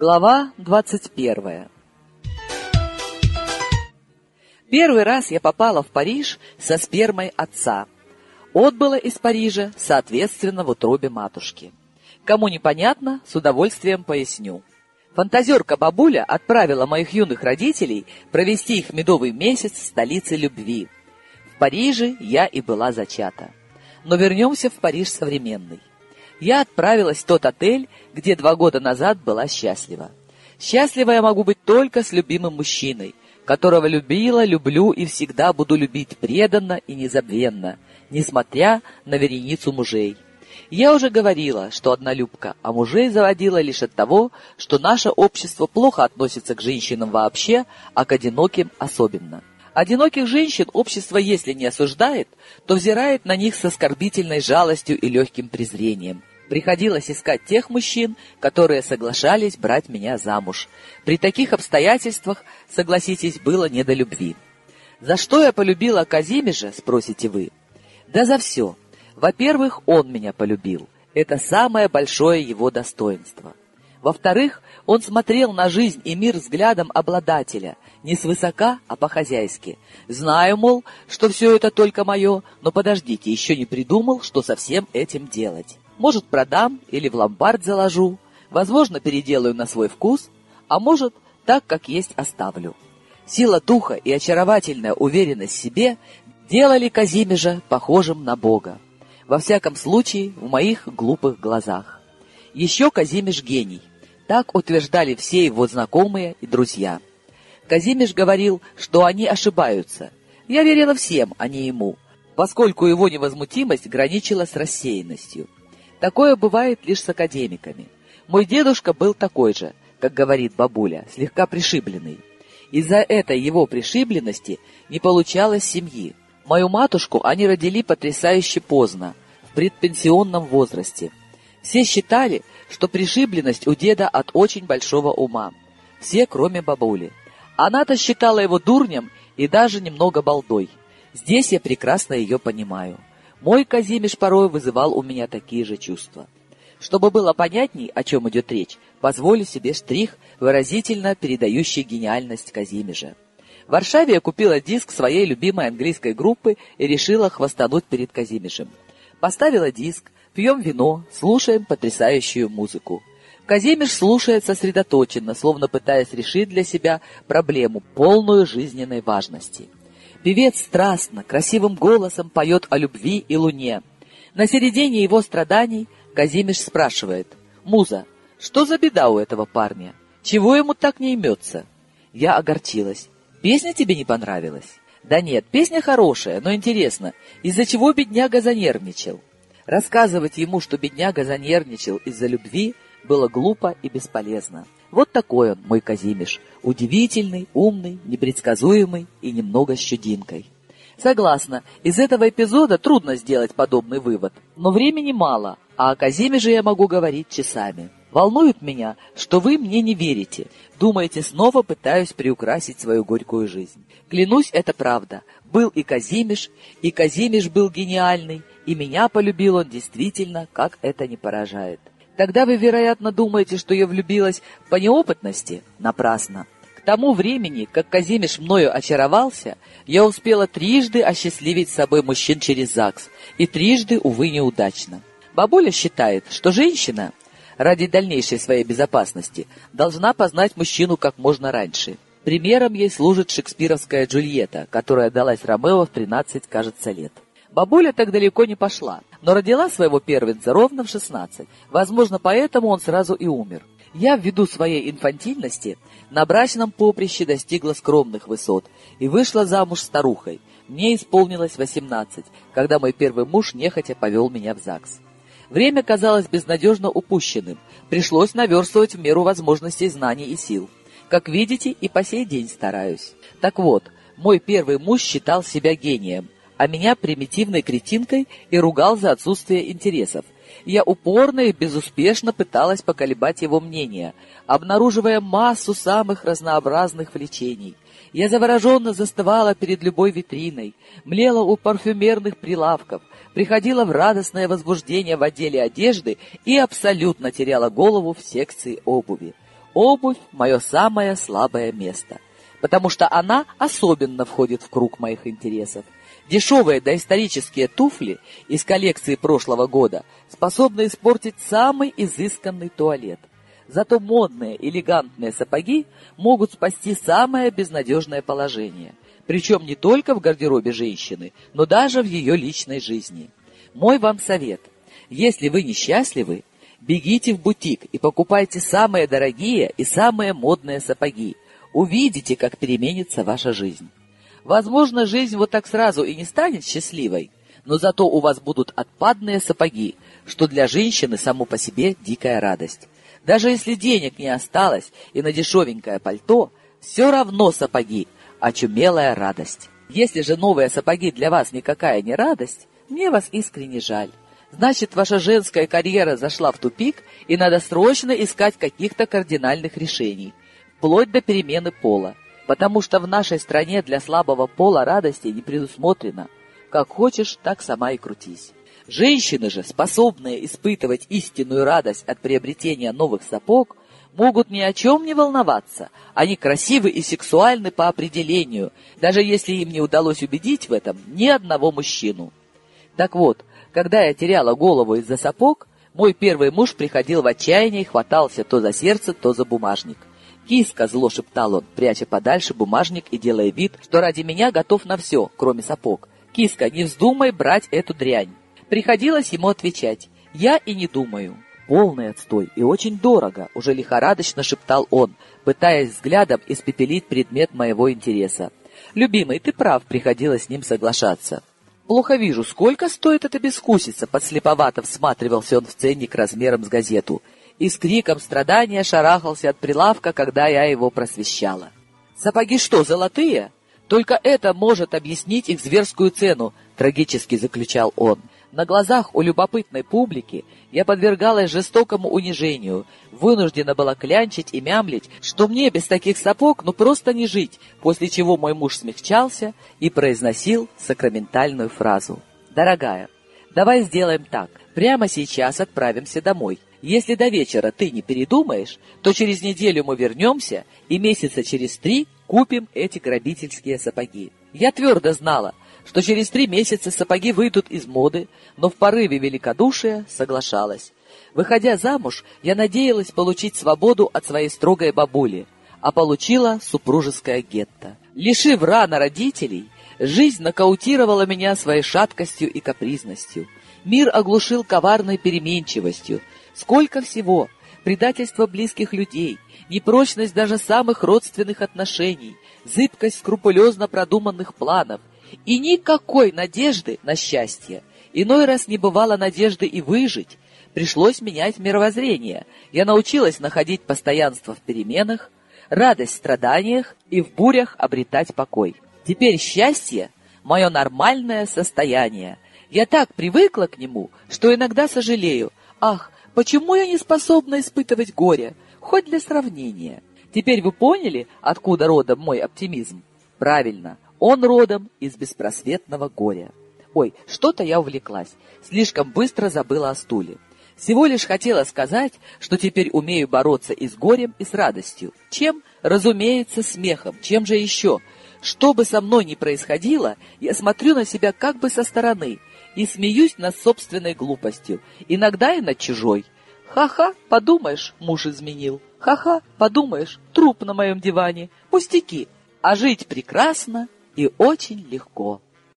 Глава двадцать первая Первый раз я попала в Париж со спермой отца. Отбыла из Парижа, соответственно, в утробе матушки. Кому непонятно, с удовольствием поясню. Фантазерка бабуля отправила моих юных родителей провести их медовый месяц в столице любви. В Париже я и была зачата. Но вернемся в Париж современный я отправилась в тот отель, где два года назад была счастлива. Счастлива я могу быть только с любимым мужчиной, которого любила, люблю и всегда буду любить преданно и незабвенно, несмотря на вереницу мужей. Я уже говорила, что однолюбка, а мужей заводила лишь от того, что наше общество плохо относится к женщинам вообще, а к одиноким особенно. Одиноких женщин общество, если не осуждает, то взирает на них с оскорбительной жалостью и легким презрением. Приходилось искать тех мужчин, которые соглашались брать меня замуж. При таких обстоятельствах, согласитесь, было не до любви. За что я полюбила Казимежа, спросите вы? Да за все. Во-первых, он меня полюбил. Это самое большое его достоинство. Во-вторых, он смотрел на жизнь и мир взглядом обладателя, не свысока, а по-хозяйски. Знаю, мол, что все это только мое, но подождите, еще не придумал, что со всем этим делать. Может, продам или в ломбард заложу, возможно, переделаю на свой вкус, а может, так, как есть, оставлю. Сила духа и очаровательная уверенность в себе делали Казимежа похожим на Бога. Во всяком случае, в моих глупых глазах. Еще Казимеж гений. Так утверждали все его знакомые и друзья. Казимеш говорил, что они ошибаются. Я верила всем, а не ему, поскольку его невозмутимость граничила с рассеянностью. Такое бывает лишь с академиками. Мой дедушка был такой же, как говорит бабуля, слегка пришибленный. Из-за этой его пришибленности не получалось семьи. Мою матушку они родили потрясающе поздно, в предпенсионном возрасте. Все считали, что пришибленность у деда от очень большого ума. Все, кроме бабули. Она-то считала его дурнем и даже немного балдой. Здесь я прекрасно ее понимаю. Мой Казимиш порой вызывал у меня такие же чувства. Чтобы было понятней, о чем идет речь, позволю себе штрих, выразительно передающий гениальность Казимежа. В Варшаве я купила диск своей любимой английской группы и решила хвостануть перед Казимежем. Поставила диск, пьем вино, слушаем потрясающую музыку. Казимиш слушает сосредоточенно, словно пытаясь решить для себя проблему, полную жизненной важности. Певец страстно, красивым голосом поет о любви и луне. На середине его страданий Казимиш спрашивает, «Муза, что за беда у этого парня? Чего ему так не имется?» Я огорчилась. «Песня тебе не понравилась?» «Да нет, песня хорошая, но интересно, из-за чего бедняга занервничал?» Рассказывать ему, что бедняга занервничал из-за любви, было глупо и бесполезно. Вот такой он, мой Казимиш. Удивительный, умный, непредсказуемый и немного с чудинкой. Согласна, из этого эпизода трудно сделать подобный вывод. Но времени мало, а о Казимиже я могу говорить часами. Волнует меня, что вы мне не верите. Думаете, снова пытаюсь приукрасить свою горькую жизнь. Клянусь, это правда. Был и Казимиш, и Казимиш был гениальный, и меня полюбил он действительно, как это не поражает. Тогда вы, вероятно, думаете, что я влюбилась по неопытности? Напрасно. К тому времени, как Казимиш мною очаровался, я успела трижды осчастливить собой мужчин через ЗАГС, и трижды, увы, неудачно. Бабуля считает, что женщина, ради дальнейшей своей безопасности, должна познать мужчину как можно раньше. Примером ей служит шекспировская Джульетта, которая далась Ромео в 13, кажется, лет. Бабуля так далеко не пошла, но родила своего первенца ровно в 16. Возможно, поэтому он сразу и умер. Я, ввиду своей инфантильности, на брачном поприще достигла скромных высот и вышла замуж старухой. Мне исполнилось 18, когда мой первый муж нехотя повел меня в ЗАГС. Время казалось безнадежно упущенным. Пришлось наверстывать в меру возможностей знаний и сил. Как видите, и по сей день стараюсь. Так вот, мой первый муж считал себя гением – а меня примитивной кретинкой и ругал за отсутствие интересов. Я упорно и безуспешно пыталась поколебать его мнение, обнаруживая массу самых разнообразных влечений. Я завороженно застывала перед любой витриной, млела у парфюмерных прилавков, приходила в радостное возбуждение в отделе одежды и абсолютно теряла голову в секции обуви. Обувь — мое самое слабое место, потому что она особенно входит в круг моих интересов. Дешевые доисторические туфли из коллекции прошлого года способны испортить самый изысканный туалет. Зато модные, элегантные сапоги могут спасти самое безнадежное положение. Причем не только в гардеробе женщины, но даже в ее личной жизни. Мой вам совет. Если вы несчастливы, бегите в бутик и покупайте самые дорогие и самые модные сапоги. Увидите, как переменится ваша жизнь. Возможно, жизнь вот так сразу и не станет счастливой, но зато у вас будут отпадные сапоги, что для женщины само по себе дикая радость. Даже если денег не осталось и на дешевенькое пальто, все равно сапоги — очумелая радость. Если же новые сапоги для вас никакая не радость, мне вас искренне жаль. Значит, ваша женская карьера зашла в тупик, и надо срочно искать каких-то кардинальных решений, вплоть до перемены пола, потому что в нашей стране для слабого пола радости не предусмотрено. Как хочешь, так сама и крутись. Женщины же, способные испытывать истинную радость от приобретения новых сапог, могут ни о чем не волноваться. Они красивы и сексуальны по определению, даже если им не удалось убедить в этом ни одного мужчину. Так вот, когда я теряла голову из-за сапог, мой первый муж приходил в отчаяние и хватался то за сердце, то за бумажник. «Киска!» — зло шептал он, пряча подальше бумажник и делая вид, что ради меня готов на все, кроме сапог. «Киска, не вздумай брать эту дрянь!» Приходилось ему отвечать. «Я и не думаю». «Полный отстой и очень дорого», — уже лихорадочно шептал он, пытаясь взглядом испепелить предмет моего интереса. «Любимый, ты прав», — приходилось с ним соглашаться. «Плохо вижу, сколько стоит эта бескусица?» Подслеповато всматривался он в ценник размером с газету и с криком страдания шарахался от прилавка, когда я его просвещала. «Сапоги что, золотые? Только это может объяснить их зверскую цену», — трагически заключал он. На глазах у любопытной публики я подвергалась жестокому унижению, вынуждена была клянчить и мямлить, что мне без таких сапог ну просто не жить, после чего мой муж смягчался и произносил сакраментальную фразу. «Дорогая, давай сделаем так, прямо сейчас отправимся домой. Если до вечера ты не передумаешь, то через неделю мы вернемся и месяца через три купим эти грабительские сапоги». Я твердо знала, что через три месяца сапоги выйдут из моды, но в порыве великодушия соглашалась. Выходя замуж, я надеялась получить свободу от своей строгой бабули, а получила супружеское гетто. Лишив рано родителей, жизнь нокаутировала меня своей шаткостью и капризностью. Мир оглушил коварной переменчивостью. Сколько всего! Предательство близких людей, непрочность даже самых родственных отношений, зыбкость скрупулезно продуманных планов, и никакой надежды на счастье. Иной раз не бывало надежды и выжить. Пришлось менять мировоззрение. Я научилась находить постоянство в переменах, радость в страданиях и в бурях обретать покой. Теперь счастье — мое нормальное состояние. Я так привыкла к нему, что иногда сожалею. Ах, почему я не способна испытывать горе? Хоть для сравнения. Теперь вы поняли, откуда родом мой оптимизм? Правильно, он родом из беспросветного горя. Ой, что-то я увлеклась. Слишком быстро забыла о стуле. Всего лишь хотела сказать, что теперь умею бороться и с горем, и с радостью. Чем? Разумеется, смехом. Чем же еще? Что бы со мной ни происходило, я смотрю на себя как бы со стороны и смеюсь над собственной глупостью, иногда и над чужой. Ха-ха, подумаешь, муж изменил. Ха-ха, подумаешь, труп на моем диване. Пустяки. А жить прекрасно и очень легко.